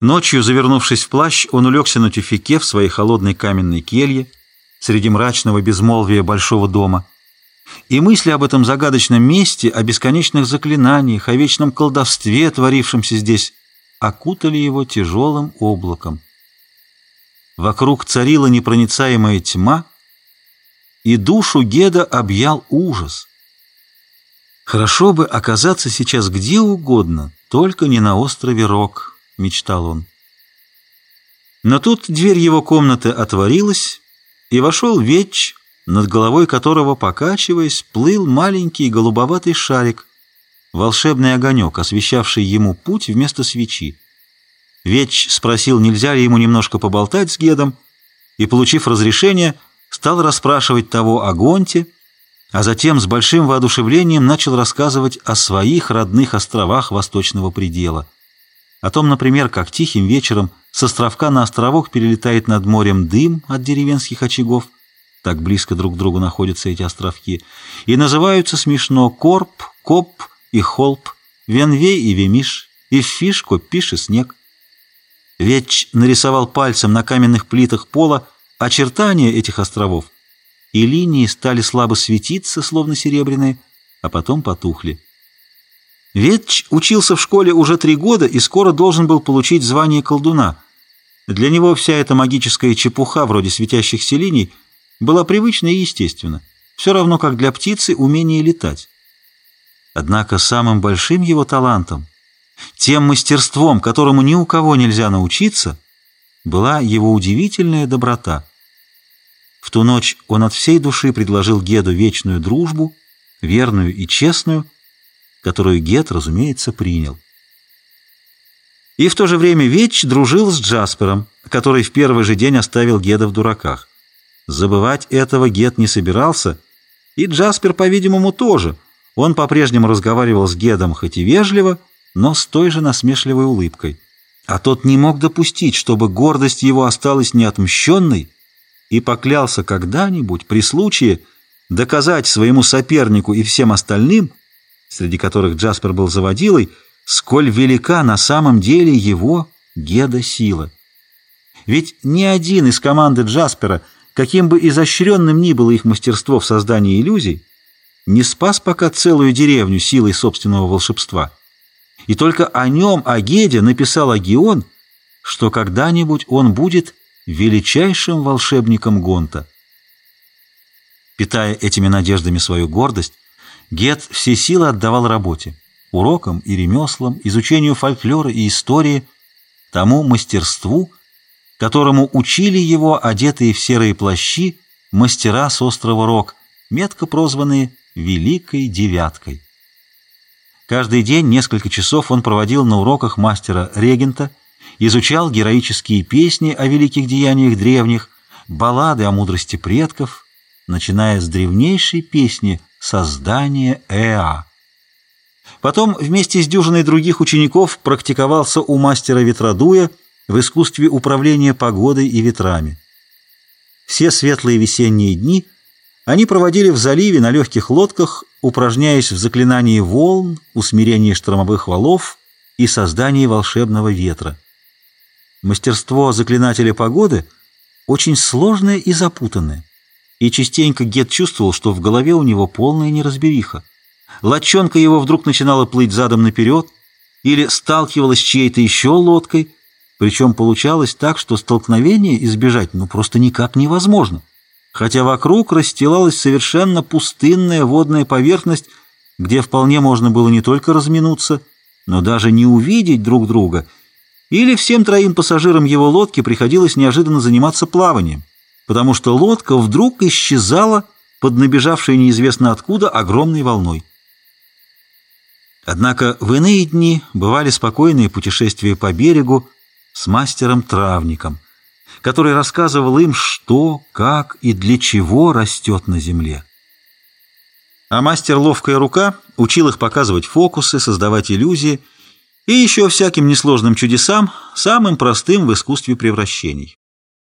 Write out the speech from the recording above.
Ночью, завернувшись в плащ, он улегся на тюфяке в своей холодной каменной келье среди мрачного безмолвия большого дома. И мысли об этом загадочном месте, о бесконечных заклинаниях, о вечном колдовстве, творившемся здесь, окутали его тяжелым облаком. Вокруг царила непроницаемая тьма, и душу Геда объял ужас. Хорошо бы оказаться сейчас где угодно, только не на острове Рок. — мечтал он. Но тут дверь его комнаты отворилась, и вошел Ветч, над головой которого, покачиваясь, плыл маленький голубоватый шарик, волшебный огонек, освещавший ему путь вместо свечи. Ветч спросил, нельзя ли ему немножко поболтать с Гедом, и, получив разрешение, стал расспрашивать того о Гонте, а затем с большим воодушевлением начал рассказывать о своих родных островах Восточного предела — о том, например, как тихим вечером с островка на островок перелетает над морем дым от деревенских очагов, так близко друг к другу находятся эти островки, и называются смешно Корп, Коп и Холп, Венвей и Вемиш, Иффиш, Копиш и Снег. Ветч нарисовал пальцем на каменных плитах пола очертания этих островов, и линии стали слабо светиться, словно серебряные, а потом потухли. Ветч учился в школе уже три года и скоро должен был получить звание колдуна. Для него вся эта магическая чепуха, вроде светящихся линий, была привычна и естественна, все равно как для птицы умение летать. Однако самым большим его талантом, тем мастерством, которому ни у кого нельзя научиться, была его удивительная доброта. В ту ночь он от всей души предложил Геду вечную дружбу, верную и честную, которую Гет, разумеется, принял. И в то же время Ветч дружил с Джаспером, который в первый же день оставил Геда в дураках. Забывать этого Гет не собирался, и Джаспер, по-видимому, тоже. Он по-прежнему разговаривал с Гедом хоть и вежливо, но с той же насмешливой улыбкой. А тот не мог допустить, чтобы гордость его осталась неотмщенной, и поклялся когда-нибудь при случае доказать своему сопернику и всем остальным, среди которых Джаспер был заводилой, сколь велика на самом деле его геда-сила. Ведь ни один из команды Джаспера, каким бы изощренным ни было их мастерство в создании иллюзий, не спас пока целую деревню силой собственного волшебства. И только о нем, о Геде, написал Агион, что когда-нибудь он будет величайшим волшебником Гонта. Питая этими надеждами свою гордость, Гет все силы отдавал работе, урокам и ремеслам, изучению фольклора и истории, тому мастерству, которому учили его одетые в серые плащи мастера с острова Рок, метко прозванные «Великой девяткой». Каждый день несколько часов он проводил на уроках мастера-регента, изучал героические песни о великих деяниях древних, баллады о мудрости предков, начиная с древнейшей песни создание Эа. Потом вместе с дюжиной других учеников практиковался у мастера ветродуя в искусстве управления погодой и ветрами. Все светлые весенние дни они проводили в заливе на легких лодках, упражняясь в заклинании волн, усмирении штормовых валов и создании волшебного ветра. Мастерство заклинателя погоды очень сложное и запутанное и частенько Гет чувствовал, что в голове у него полная неразбериха. Лодчонка его вдруг начинала плыть задом наперед или сталкивалась с чьей-то еще лодкой, причем получалось так, что столкновение избежать ну просто никак невозможно, хотя вокруг расстилалась совершенно пустынная водная поверхность, где вполне можно было не только разминуться, но даже не увидеть друг друга, или всем троим пассажирам его лодки приходилось неожиданно заниматься плаванием потому что лодка вдруг исчезала под набежавшей неизвестно откуда огромной волной. Однако в иные дни бывали спокойные путешествия по берегу с мастером-травником, который рассказывал им, что, как и для чего растет на земле. А мастер «Ловкая рука» учил их показывать фокусы, создавать иллюзии и еще всяким несложным чудесам, самым простым в искусстве превращений.